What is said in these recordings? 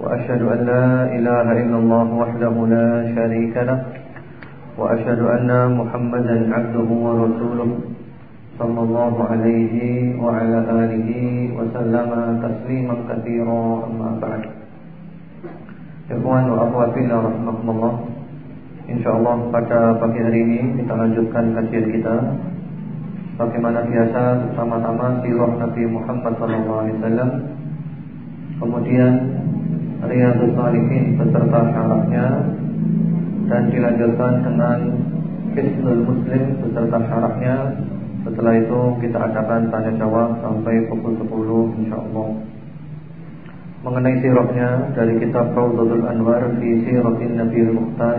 وأشهد أن لا إله إلا الله وحده لا شريك له وأشهد أن محمدا عبده ورسوله صلى الله عليه وعلى آله وسلم تسليما كثيرا أما بعد Ikhwan wa إن شاء الله pada pagi hari ini kita lanjutkan kajian kita bagaimana biasa bersama-sama sirah Nabi Muhammad sallallahu alaihi wasallam. Kemudian Riyadus Salihin beserta syarahnya dan dilanjutkan dengan Hisnul Muslim beserta syarahnya. Setelah itu kita adakan tanya jawab sampai pukul 10 insyaallah. Mengenai sirahnya dari kitab Rawdatul Anwar fi Siratin Nabi Al-Mukhtar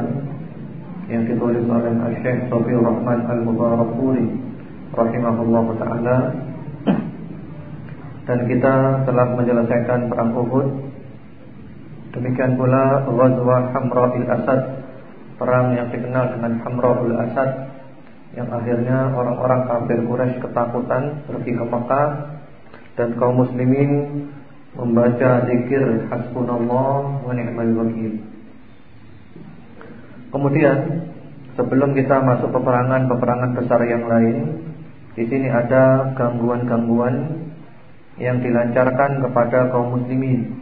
yang ditulis oleh Syekh Sofiur Rahman Al-Mubarakpuri rahimahullah taala dan kita telah menyelesaikan perang Uhud Demikian pula Ghazwa Hamra'il Asad Perang yang dikenal dengan Hamra'ul Asad Yang akhirnya orang-orang kafir Quraisy ketakutan Pergi ke Mekah Dan kaum muslimin Membaca zikir Hasbunallah wa ni'mal wakil. Kemudian Sebelum kita masuk peperangan-peperangan besar yang lain di sini ada gangguan-gangguan yang dilancarkan kepada kaum muslimin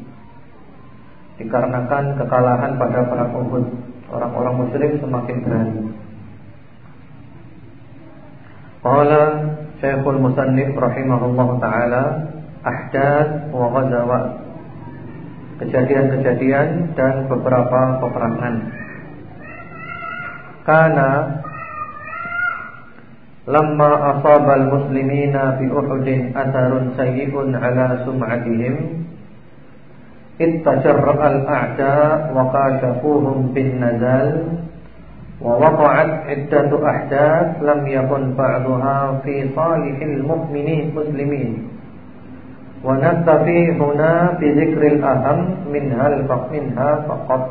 dikarenakan kekalahan pada perang Uhud. Orang-orang musyrik semakin berani. Qala Syekhul Musannif rahimahullah taala ahdath wa ghazawat. Kejadian-kejadian dan beberapa peperangan. Karena lamma asabal muslimina fi Uhudin atharun sayyi'un ala sum'atihim nazal wa waqa'at iddatu ahdath lam yakun ba'daha fi salihil mu'minin muslimin wa naktafi huna bi dzikril aham minhal minha faqat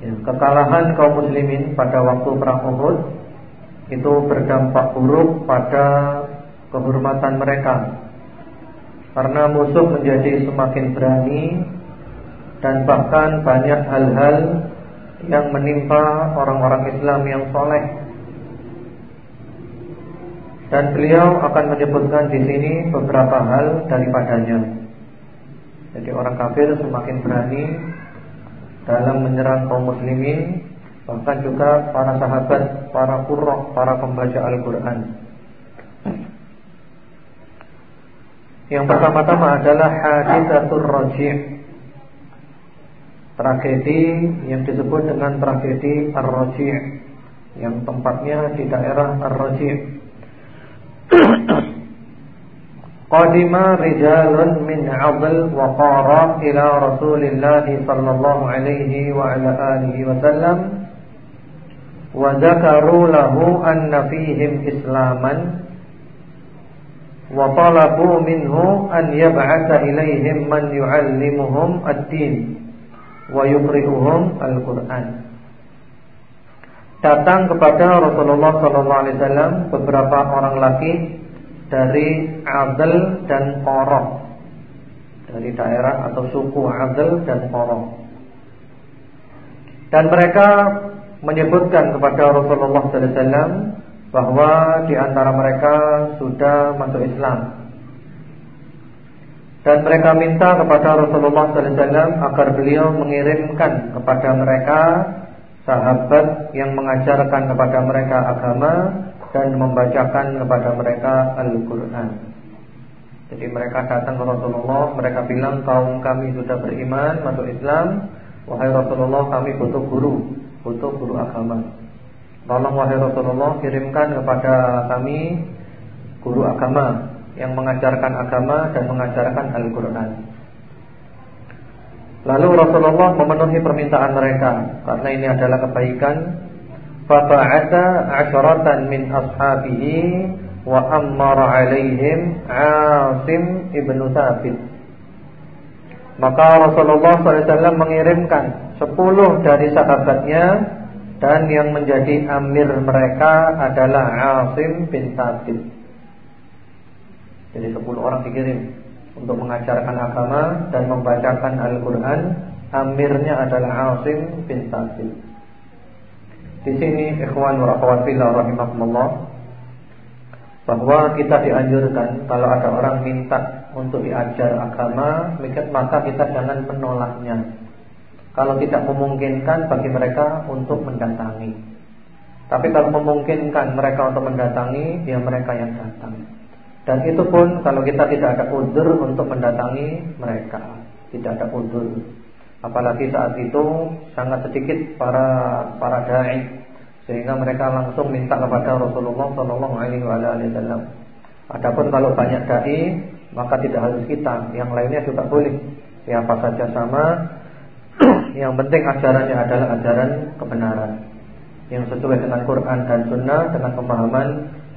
ya, kekalahan kaum muslimin pada waktu perang Uhud itu berdampak buruk pada kehormatan mereka karena musuh menjadi semakin berani dan bahkan banyak hal-hal yang menimpa orang-orang Islam yang soleh. Dan beliau akan menyebutkan di sini beberapa hal daripadanya. Jadi orang kafir semakin berani dalam menyerang kaum muslimin, bahkan juga para sahabat, para kurok, para pembaca Al-Quran. Yang pertama-tama adalah hadithatul rajih. Tragedi yang disebut dengan tragedi Ar-Rajih Yang tempatnya di daerah Ar-Rajih. Qadima rijalun min adl wa qara ila Rasulillah sallallahu alaihi wa ala alihi wasallam wa dzakaru lahu anna fihim islaman minhu an yab'atha ilaihim man yu'allimuhum ad-din wa yuqri'uhum al-Qur'an. Datang kepada Rasulullah sallallahu alaihi wasallam beberapa orang laki dari Adl dan Qara. Dari daerah atau suku Adl dan Qara. Dan mereka menyebutkan kepada Rasulullah sallallahu alaihi wasallam bahwa di antara mereka sudah masuk Islam. Dan mereka minta kepada Rasulullah SAW agar beliau mengirimkan kepada mereka sahabat yang mengajarkan kepada mereka agama dan membacakan kepada mereka Al-Quran. Jadi mereka datang ke Rasulullah, mereka bilang kaum kami sudah beriman, masuk Islam. Wahai Rasulullah, kami butuh guru, butuh guru agama. Tolong wahai Rasulullah kirimkan kepada kami guru agama yang mengajarkan agama dan mengajarkan Al-Quran. Lalu Rasulullah memenuhi permintaan mereka karena ini adalah kebaikan. Faba'atha asharatan min ashabihi wa ammara alaihim Asim ibnu Thabit. Maka Rasulullah SAW mengirimkan sepuluh dari sahabatnya dan yang menjadi amir mereka adalah Asim bin Thabit. Jadi sepuluh orang dikirim untuk mengajarkan agama dan membacakan Al-Quran. Amirnya adalah Asim bin Thabit. Di sini ikhwan wa akhwat fillah rahimakumullah bahwa kita dianjurkan kalau ada orang minta untuk diajar agama, maka kita jangan menolaknya. Kalau tidak memungkinkan bagi mereka untuk mendatangi. Tapi kalau memungkinkan mereka untuk mendatangi, ya mereka yang datang. Dan itu pun kalau kita tidak ada udur untuk mendatangi mereka, tidak ada udur. Apalagi saat itu sangat sedikit para para dai sehingga mereka langsung minta kepada Rasulullah Wasallam. Adapun kalau banyak dai maka tidak harus kita, yang lainnya juga boleh. Siapa saja sama. yang penting ajarannya adalah ajaran kebenaran yang sesuai dengan Quran dan Sunnah dengan pemahaman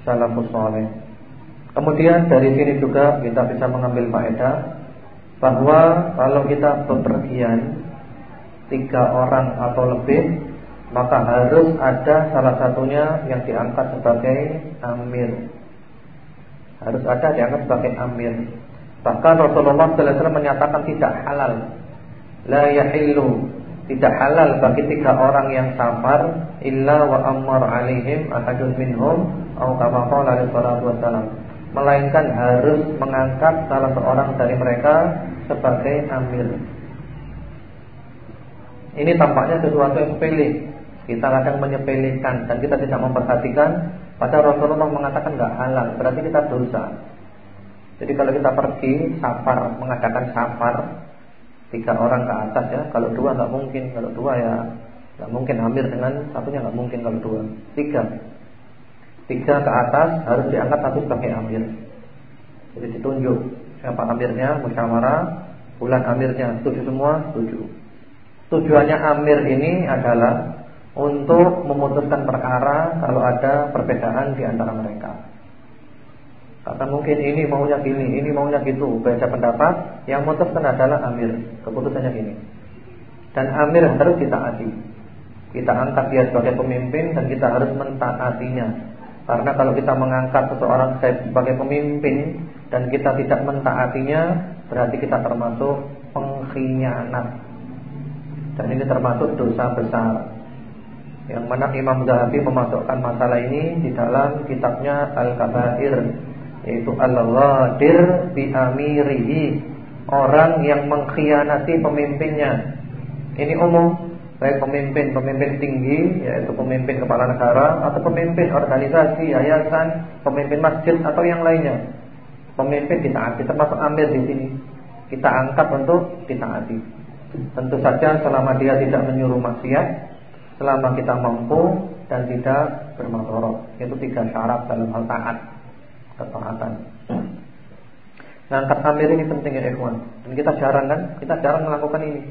salafus saleh. Kemudian dari sini juga kita bisa mengambil faedah bahwa kalau kita bepergian tiga orang atau lebih maka harus ada salah satunya yang diangkat sebagai amir harus ada dianggap sebagai amir. Bahkan Rasulullah SAW menyatakan tidak halal. La yahillu tidak halal bagi tiga orang yang safar illa wa ammar alaihim ahadun minhum atau kama qala alaihi wasallam melainkan harus mengangkat salah seorang dari mereka sebagai amir. Ini tampaknya sesuatu yang sepele. Kita kadang menyepelekan dan kita tidak memperhatikan pada Rasulullah mengatakan nggak halal, berarti kita dosa. Jadi kalau kita pergi safar, mengadakan safar tiga orang ke atas ya, kalau dua nggak mungkin, kalau dua ya nggak mungkin. Amir dengan satunya nggak mungkin kalau dua, tiga, tiga ke atas harus diangkat satu sebagai amir. Jadi ditunjuk siapa amirnya, musyawarah, bulan amirnya, setuju semua, setuju. Tujuannya amir ini adalah untuk memutuskan perkara kalau ada perbedaan di antara mereka. Karena mungkin ini maunya gini, ini maunya gitu, beda pendapat, yang memutuskan adalah amir, keputusannya gini. Dan amir harus ditaati. Kita angkat dia sebagai pemimpin dan kita harus mentaatinya. Karena kalau kita mengangkat seseorang sebagai pemimpin dan kita tidak mentaatinya, berarti kita termasuk pengkhianat. Dan ini termasuk dosa besar. Yang mana Imam Zahabi memasukkan masalah ini di dalam kitabnya Al-Kabair yaitu Al-Ghadir bi amirihi, orang yang mengkhianati pemimpinnya. Ini umum baik pemimpin pemimpin tinggi yaitu pemimpin kepala negara atau pemimpin organisasi, yayasan, pemimpin masjid atau yang lainnya. Pemimpin ditaati termasuk amir di sini. Kita angkat untuk ditaati. Tentu saja selama dia tidak menyuruh maksiat selama kita mampu dan tidak bermadorot. Itu tiga syarat dalam hal taat, ketaatan. Nah, angkat amir ini penting ya ikhwan. Dan kita jarang kan? Kita jarang melakukan ini.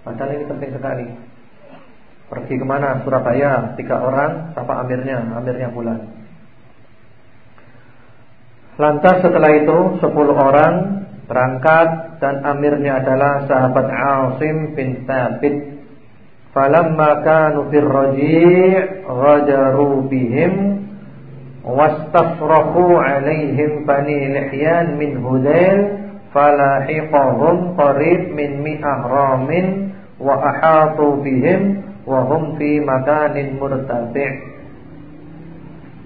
Padahal ini penting sekali. Pergi ke mana? Surabaya, tiga orang, siapa amirnya? Amirnya bulan. Lantas setelah itu sepuluh orang berangkat dan amirnya adalah sahabat Asim bin Thabit falamma kanu fir raji' ghajaru bihim wastafrahu alaihim bani lihyan min hudail falahiqahum qarib min mi'ah ramin wa ahatu bihim wa hum fi makanin murtafi'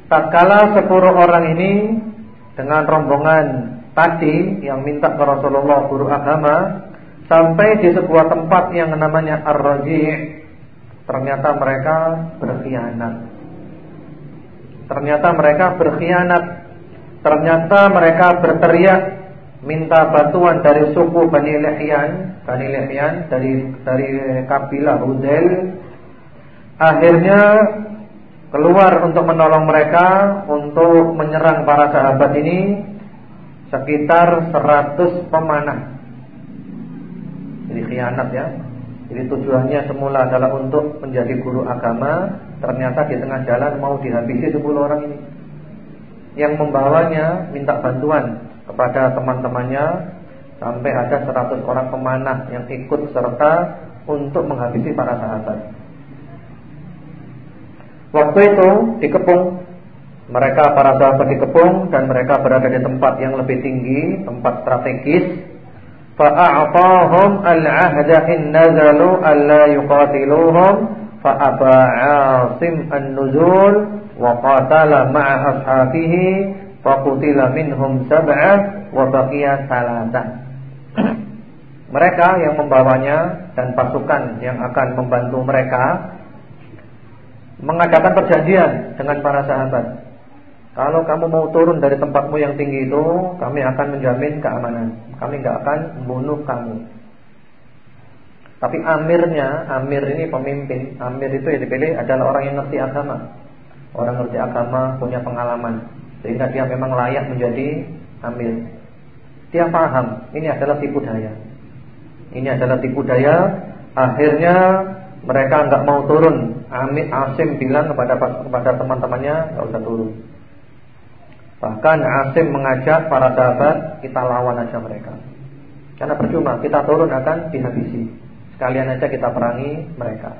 Tatkala sepuluh orang ini dengan rombongan tadi yang minta ke Rasulullah guru agama Sampai di sebuah tempat yang namanya Ar-Raji' Ternyata mereka berkhianat Ternyata mereka berkhianat. Ternyata mereka berteriak Minta bantuan dari suku Bani Lihyan Bani Lihyan Dari dari kabilah Huzail Akhirnya Keluar untuk menolong mereka Untuk menyerang para sahabat ini Sekitar 100 pemanah. Jadi khianat ya. Jadi tujuannya semula adalah untuk menjadi guru agama, ternyata di tengah jalan mau dihabisi 10 orang ini. Yang membawanya minta bantuan kepada teman-temannya sampai ada 100 orang pemanah yang ikut serta untuk menghabisi para sahabat. Waktu itu dikepung mereka para sahabat dikepung dan mereka berada di tempat yang lebih tinggi, tempat strategis. Fa'a'tahum al-'ahda in nazalu alla yuqatiluhum wa qatala ma'a ashabihi faqutila minhum sab'ah wa baqiya salatan. Mereka yang membawanya dan pasukan yang akan membantu mereka mengadakan perjanjian dengan para sahabat. Kalau kamu mau turun dari tempatmu yang tinggi itu, kami akan menjamin keamanan. Kami nggak akan membunuh kamu. Tapi amirnya, amir ini pemimpin. Amir itu yang dipilih adalah orang yang ngerti agama. Orang ngerti agama, punya pengalaman. Sehingga dia memang layak menjadi amir. Dia paham, ini adalah tipu daya. Ini adalah tipu daya. Akhirnya mereka nggak mau turun. Amir Asim bilang kepada kepada teman-temannya nggak usah turun. Bahkan Asim mengajak para sahabat kita lawan aja mereka. Karena percuma kita turun akan dihabisi. Sekalian aja kita perangi mereka.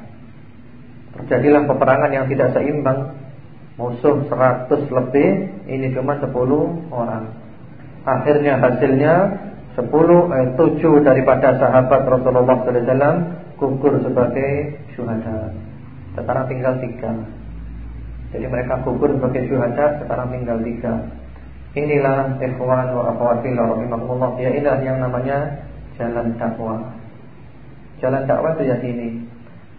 Terjadilah peperangan yang tidak seimbang. Musuh 100 lebih, ini cuma 10 orang. Akhirnya hasilnya 10 eh, 7 daripada sahabat Rasulullah wasallam gugur sebagai syuhada. Sekarang tinggal 3. Jadi mereka gugur sebagai syuhada sekarang tinggal tiga. Inilah ikhwan wa akhwat fillah rahimakumullah. Ya inilah yang namanya jalan dakwah. Jalan dakwah itu ya ini.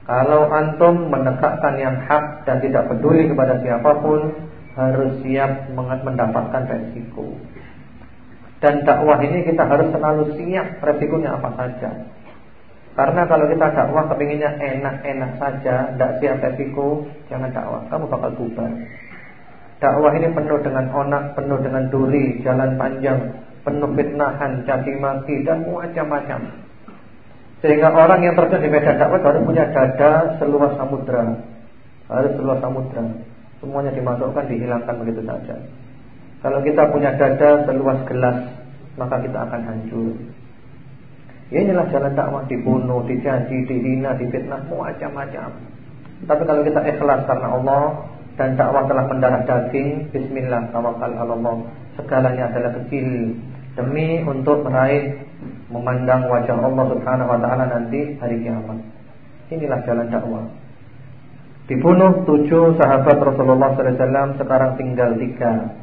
Kalau antum menegakkan yang hak dan tidak peduli kepada siapa pun, harus siap mendapatkan resiko. Dan dakwah ini kita harus selalu siap resikonya apa saja. Karena kalau kita dakwah kepinginnya enak-enak saja, tidak siap resiko, jangan dakwah. Kamu bakal bubar. Dakwah ini penuh dengan onak, penuh dengan duri, jalan panjang, penuh fitnahan, maki dan macam-macam. Sehingga orang yang terjun di medan dakwah harus punya dada seluas samudra. Harus seluas samudra. Semuanya dimasukkan, dihilangkan begitu saja. Kalau kita punya dada seluas gelas, maka kita akan hancur. Ya inilah jalan dakwah dibunuh, dicaci, dihina, difitnah, macam-macam. Tapi kalau kita ikhlas karena Allah dan dakwah telah mendarah daging, bismillah tawakal Allah. Segalanya adalah kecil demi untuk meraih memandang wajah Allah Subhanahu wa taala nanti hari kiamat. Inilah jalan dakwah. Dibunuh tujuh sahabat Rasulullah SAW Sekarang tinggal tiga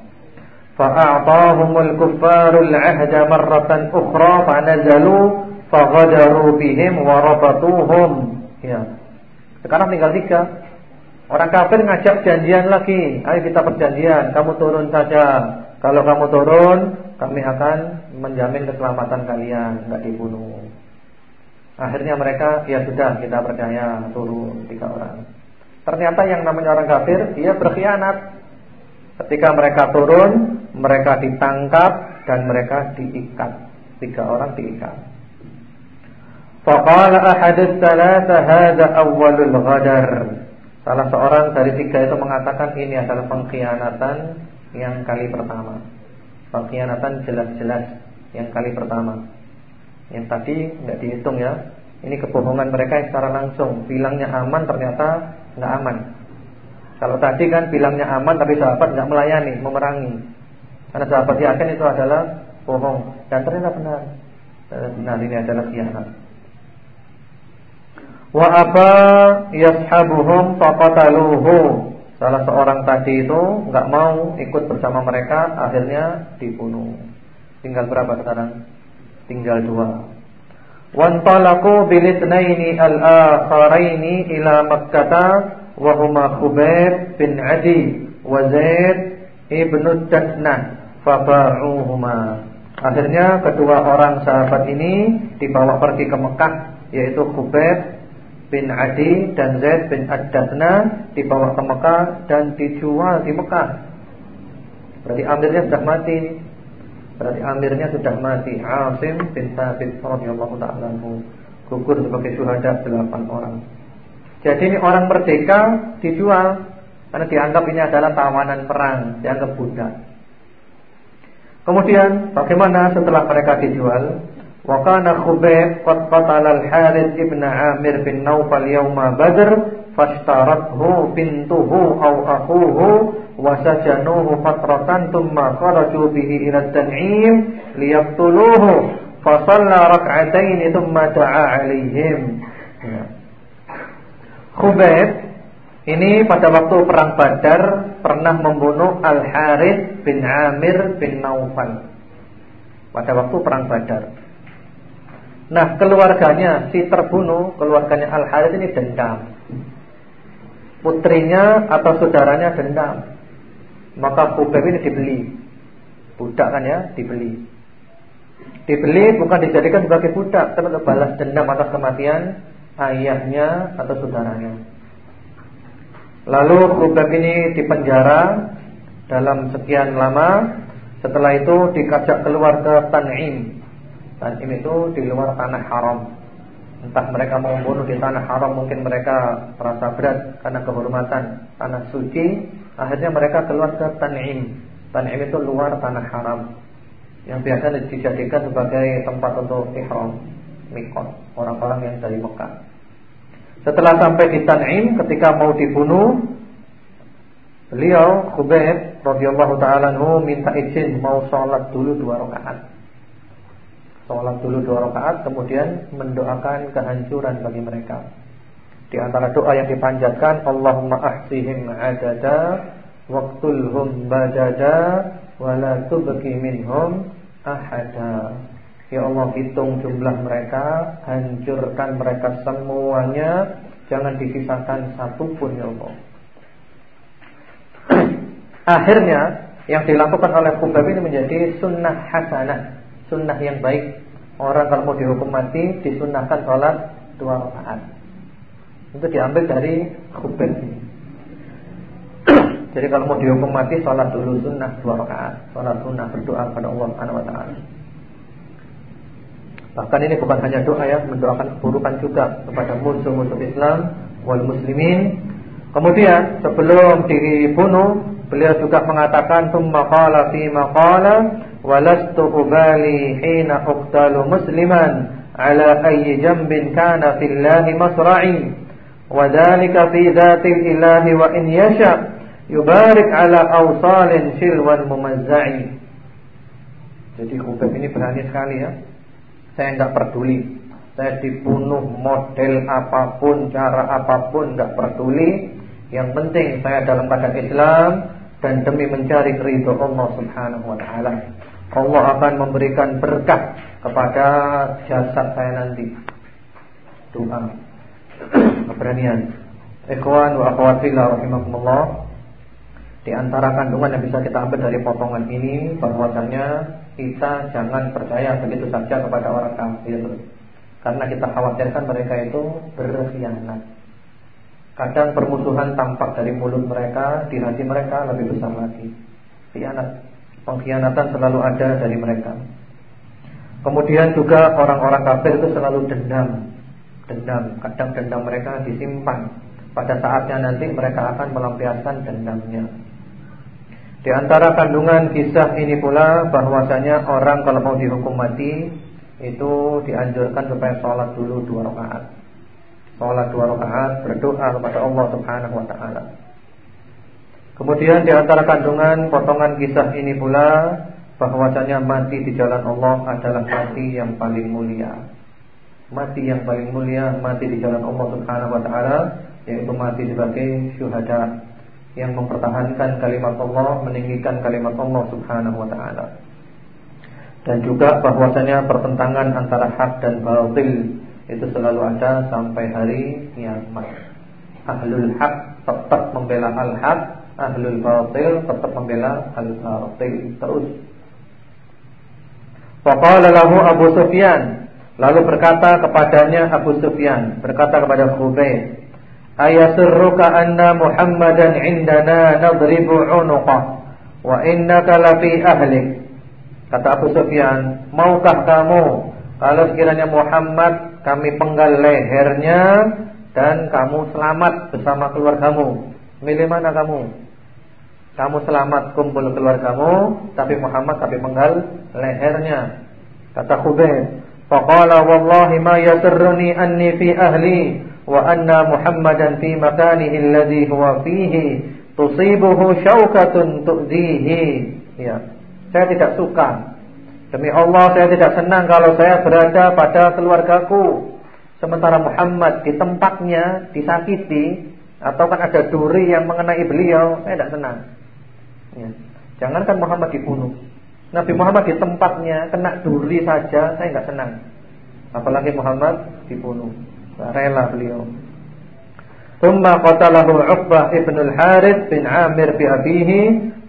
Fa'a'tahumul kuffarul ahda marratan ukhra Fa'nazalu faghadaru bihim warabatuhum. Ya. Sekarang tinggal tiga. Orang kafir ngajak janjian lagi. Ayo kita perjanjian, kamu turun saja. Kalau kamu turun, kami akan menjamin keselamatan kalian, enggak dibunuh. Akhirnya mereka, ya sudah, kita percaya turun tiga orang. Ternyata yang namanya orang kafir, dia berkhianat. Ketika mereka turun, mereka ditangkap dan mereka diikat. Tiga orang diikat. Faqala ahadus salasa hadza awwalul ghadar. Salah seorang dari tiga itu mengatakan ini adalah pengkhianatan yang kali pertama. Pengkhianatan jelas-jelas yang kali pertama. Yang tadi enggak dihitung ya. Ini kebohongan mereka secara langsung. Bilangnya aman ternyata enggak aman. Kalau tadi kan bilangnya aman tapi sahabat enggak melayani, memerangi. Karena sahabat yakin itu adalah bohong dan ternyata benar. Benar ini adalah khianat. Wa apa yashabuhum faqataluhu. Salah seorang tadi itu enggak mau ikut bersama mereka, akhirnya dibunuh. Tinggal berapa sekarang? Tinggal dua. Wantalaqu bilitnaini al-akharaini ila Makkah wa huma Khubayb bin Adi wa Zaid ibnu Jannah faba'uhuma. Akhirnya kedua orang sahabat ini dibawa pergi ke Mekah yaitu Khubayb bin Adi dan Zaid bin Ad-Dathna dibawa ke Mekah dan dijual di Mekah. Berarti amirnya sudah mati. Berarti amirnya sudah mati. Asim bin Thabit radhiyallahu taala gugur sebagai syuhada 8 orang. Jadi ini orang merdeka dijual karena dianggap ini adalah tawanan perang, dianggap budak. Kemudian bagaimana setelah mereka dijual? Wa kana Khubayb qad qatala al-Harith ibn Amir bin Naufal yawma Badr fashtarathu bintuhu aw akhuhu wa sajanuhu fatratan thumma kharaju bihi ila Tan'im liyaqtuluhu fa shalla thumma da'a 'alaihim. Ini pada waktu perang Badar pernah membunuh Al Harith bin Amir bin Naufal. Pada waktu perang Badar. Nah, keluarganya si terbunuh, keluarganya Al Harith ini dendam. Putrinya atau saudaranya dendam. Maka Khubayb ini dibeli. Budak kan ya, dibeli. Dibeli bukan dijadikan sebagai budak, tapi balas dendam atas kematian ayahnya atau saudaranya. Lalu Khubab ini dipenjara dalam sekian lama. Setelah itu dikajak keluar ke Tan'im. Tan'im itu di luar tanah haram. Entah mereka mau membunuh di tanah haram, mungkin mereka merasa berat karena kehormatan tanah suci. Akhirnya mereka keluar ke Tan'im. Tan'im itu luar tanah haram. Yang biasa dijadikan sebagai tempat untuk ihram, mikot, orang-orang yang dari Mekah. Setelah sampai di Tan'im ketika mau dibunuh Beliau Khubayb radhiyallahu taala minta izin mau sholat dulu dua rakaat. Sholat dulu dua rakaat kemudian mendoakan kehancuran bagi mereka. Di antara doa yang dipanjatkan Allahumma ahsihim adada waqtulhum badada wala tubqi minhum ahada. Ya Allah hitung jumlah mereka, hancurkan mereka semuanya, jangan disisakan satu pun ya Allah. Akhirnya yang dilakukan oleh Khubab ini menjadi sunnah hasanah, sunnah yang baik. Orang kalau mau dihukum mati disunnahkan sholat dua rakaat. Itu diambil dari Khubab ini. Jadi kalau mau dihukum mati sholat dulu sunnah dua rakaat, sholat sunnah berdoa kepada Allah Subhanahu Wa Taala. Bahkan ini bukan hanya doa ya, mendoakan keburukan juga kepada musuh-musuh Islam wal muslimin. Kemudian sebelum dibunuh, beliau juga mengatakan thumma qala fi maqala walastu ubali hina uqtalu musliman ala ayyi jambin kana fillahi masra'i fi dhatil ilahi wa in yasha yubarik ala awsalin silwan mumazza'i. Jadi Khubab ini berani sekali ya saya enggak peduli. Saya dibunuh model apa pun, cara apa pun enggak peduli. Yang penting saya dalam keadaan Islam dan demi mencari keridhaan Allah Subhanahu wa taala. Allah akan memberikan berkah kepada jasad saya nanti. Doa. Keberanian. Ikhwan wa akhwat fillah rahimakumullah. Di antara kandungan yang bisa kita ambil dari potongan ini bahwasanya kita jangan percaya begitu saja kepada orang kafir karena kita khawatirkan mereka itu berkhianat. Kadang permusuhan tampak dari mulut mereka, di hati mereka lebih besar lagi. Khianat, pengkhianatan selalu ada dari mereka. Kemudian juga orang-orang kafir itu selalu dendam. Dendam, kadang dendam mereka disimpan. Pada saatnya nanti mereka akan melampiaskan dendamnya. Di antara kandungan kisah ini pula bahwasanya orang kalau mau dihukum mati itu dianjurkan supaya sholat dulu dua rakaat. Sholat dua rakaat berdoa kepada Allah Subhanahu Wa Taala. Kemudian di antara kandungan potongan kisah ini pula bahwasanya mati di jalan Allah adalah mati yang paling mulia. Mati yang paling mulia mati di jalan Allah Subhanahu Wa Taala yaitu mati sebagai syuhada yang mempertahankan kalimat Allah, meninggikan kalimat Allah Subhanahu wa taala. Dan juga bahwasanya pertentangan antara hak dan batil itu selalu ada sampai hari kiamat. Ahlul hak tetap membela al-haq, ahlul batil tetap membela al-batil terus. Faqala lahu Abu Sufyan, lalu berkata kepadanya Abu Sufyan, berkata kepada Khubayb, Ayasurruka anna Muhammadan indana nadribu unuqah wa innaka lafi ahlik. Kata Abu Sufyan, maukah kamu kalau sekiranya Muhammad kami penggal lehernya dan kamu selamat bersama keluargamu. Milih mana kamu? Kamu selamat kumpul keluargamu, tapi Muhammad kami penggal lehernya. Kata Khubayb, "Faqala wallahi ma yasurruni anni fi ahli wa anna Muhammadan fi makanihi alladhi huwa fihi tusibuhu syaukatun tu'dihi." Ya. Saya tidak suka Demi Allah saya tidak senang kalau saya berada pada keluargaku Sementara Muhammad di tempatnya disakiti Atau kan ada duri yang mengenai beliau Saya tidak senang ya. Jangankan Muhammad dibunuh Nabi Muhammad di tempatnya kena duri saja Saya tidak senang Apalagi Muhammad dibunuh Rela beliau Thumma qatalahu Uqbah ibn al-Harith bin Amir bi abihi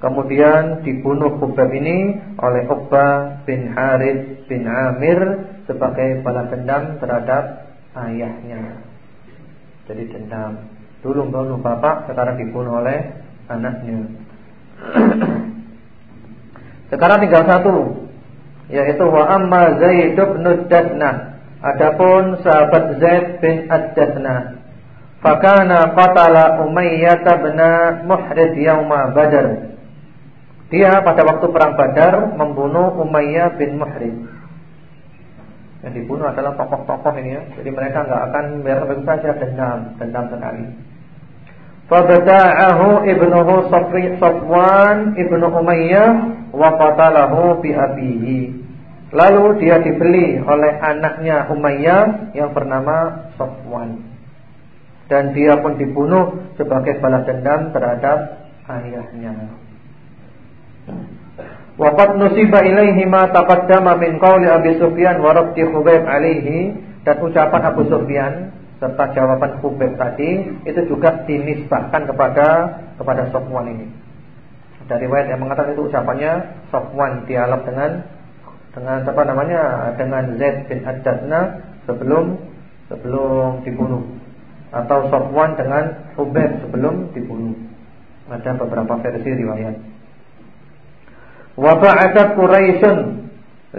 Kemudian dibunuh Hubab ini oleh Uqbah bin Harith bin Amir sebagai balas dendam terhadap ayahnya. Jadi dendam. Dulu bunuh bapak, sekarang dibunuh oleh anaknya. sekarang tinggal satu, yaitu wa amma Zaid bin Dadnah. Adapun sahabat Zaid bin Ad-Dadnah, fakana qatala Umayyah bin Muhrid yauma Badar. Dia pada waktu perang Badar membunuh Umayyah bin Muhrim. Yang dibunuh adalah tokoh-tokoh ini ya. Jadi mereka enggak akan biar begitu saja dendam, dendam sekali. Fabta'ahu ibnuhu Safwan ibnu Umayyah wa qatalahu bi. Lalu dia dibeli oleh anaknya Umayyah yang bernama Safwan. Dan dia pun dibunuh sebagai balas dendam terhadap ayahnya. Waqad nusiba ilaihi ma taqaddama min qawli Abi Sufyan wa rabti Khubayb alaihi dan ucapan Abu Sufyan serta jawaban Khubayb tadi itu juga dinisbahkan kepada kepada Sofwan ini. Dari riwayat yang mengatakan itu ucapannya Sofwan dialog dengan dengan apa namanya dengan Zaid bin Ad-Dadna sebelum sebelum dibunuh atau Sofwan dengan Khubayb sebelum dibunuh. Ada beberapa versi riwayat. Wa ba'athat Quraisyun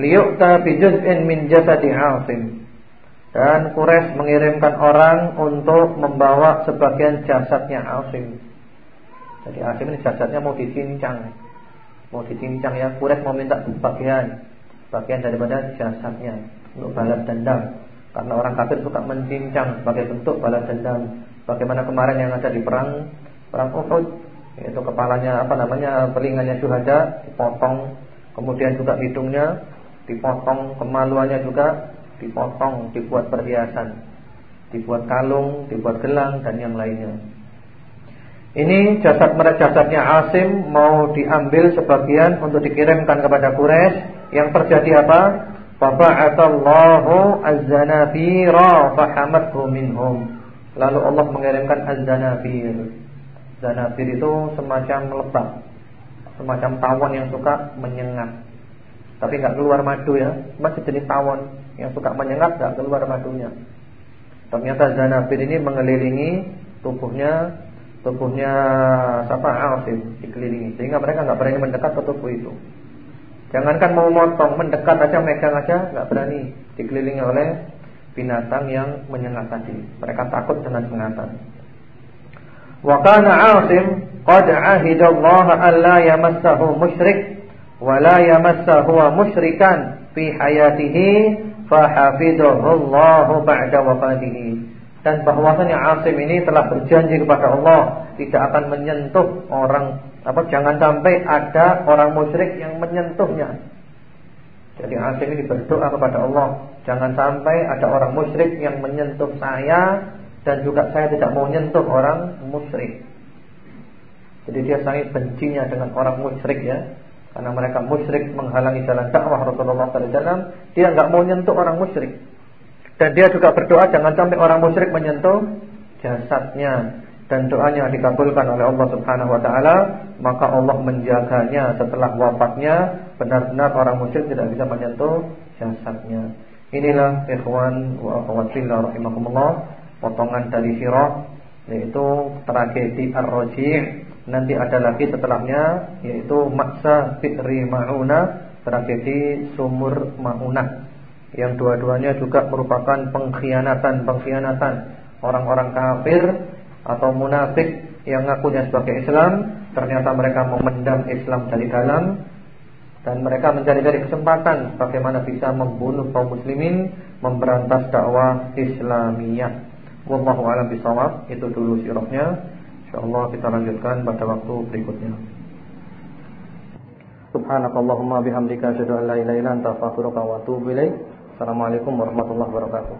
liyu'ta bi juz'in min jasadi Asim. Dan Quraisy mengirimkan orang untuk membawa sebagian jasadnya Asim. Jadi Asim ini jasadnya mau dicincang. Mau dicincang ya, Quraisy mau minta bagian bagian daripada jasadnya untuk balas dendam. Karena orang kafir suka mencincang sebagai bentuk balas dendam. Bagaimana kemarin yang ada di perang perang Uhud yaitu kepalanya apa namanya telinganya syuhada dipotong, kemudian juga hidungnya dipotong, kemaluannya juga dipotong, dibuat perhiasan, dibuat kalung, dibuat gelang dan yang lainnya. Ini jasad mereka jasadnya Asim mau diambil sebagian untuk dikirimkan kepada Quraisy. Yang terjadi apa? Faba'atallahu az-zanabira fahamathu minhum. Lalu Allah mengirimkan az-zanabir Zanabir itu semacam lebah Semacam tawon yang suka menyengat Tapi nggak keluar madu ya Masih jenis tawon Yang suka menyengat nggak keluar madunya. Ternyata zanabir ini mengelilingi Tubuhnya Tubuhnya siapa? Asim Dikelilingi. Sehingga mereka nggak berani mendekat ke tubuh itu. Jangankan mau motong Mendekat aja, megang aja nggak berani. Dikelilingi oleh binatang yang menyengat tadi. Mereka takut dengan sengatan. Wa kana Asim qad ahida Allah alla yamassahu musyrik wa la yamassahu fa hafidahu Allah ba'da wafatihi. Dan bahwasanya Asim ini telah berjanji kepada Allah tidak akan menyentuh orang apa jangan sampai ada orang musyrik yang menyentuhnya. Jadi Asim ini berdoa kepada Allah, jangan sampai ada orang musyrik yang menyentuh saya dan juga saya tidak mau nyentuh orang musyrik. Jadi dia sangat bencinya dengan orang musyrik ya. Karena mereka musyrik menghalangi jalan dakwah Rasulullah SAW Dia nggak mau nyentuh orang musyrik. Dan dia juga berdoa jangan sampai orang musyrik menyentuh jasadnya. Dan doanya dikabulkan oleh Allah Subhanahu Wa Taala Maka Allah menjaganya setelah wafatnya. Benar-benar orang musyrik tidak bisa menyentuh jasadnya. Inilah ikhwan wa akhwat fillah rahimakumullah potongan dari sirah yaitu tragedi Ar-Raji' nanti ada lagi setelahnya yaitu Maksa Fitri Mauna tragedi Sumur Mauna yang dua-duanya juga merupakan pengkhianatan-pengkhianatan orang-orang kafir atau munafik yang ngakunya sebagai Islam, ternyata mereka memendam Islam dari dalam dan mereka mencari-cari kesempatan bagaimana bisa membunuh kaum muslimin, memberantas dakwah Islamiyah. Wallahu a'lam bishawab. Itu dulu sirahnya. Insyaallah kita lanjutkan pada waktu berikutnya. Subhanakallahumma bihamdika asyhadu an la ilaha illa anta astaghfiruka wa atubu ilaik. Assalamualaikum warahmatullahi wabarakatuh.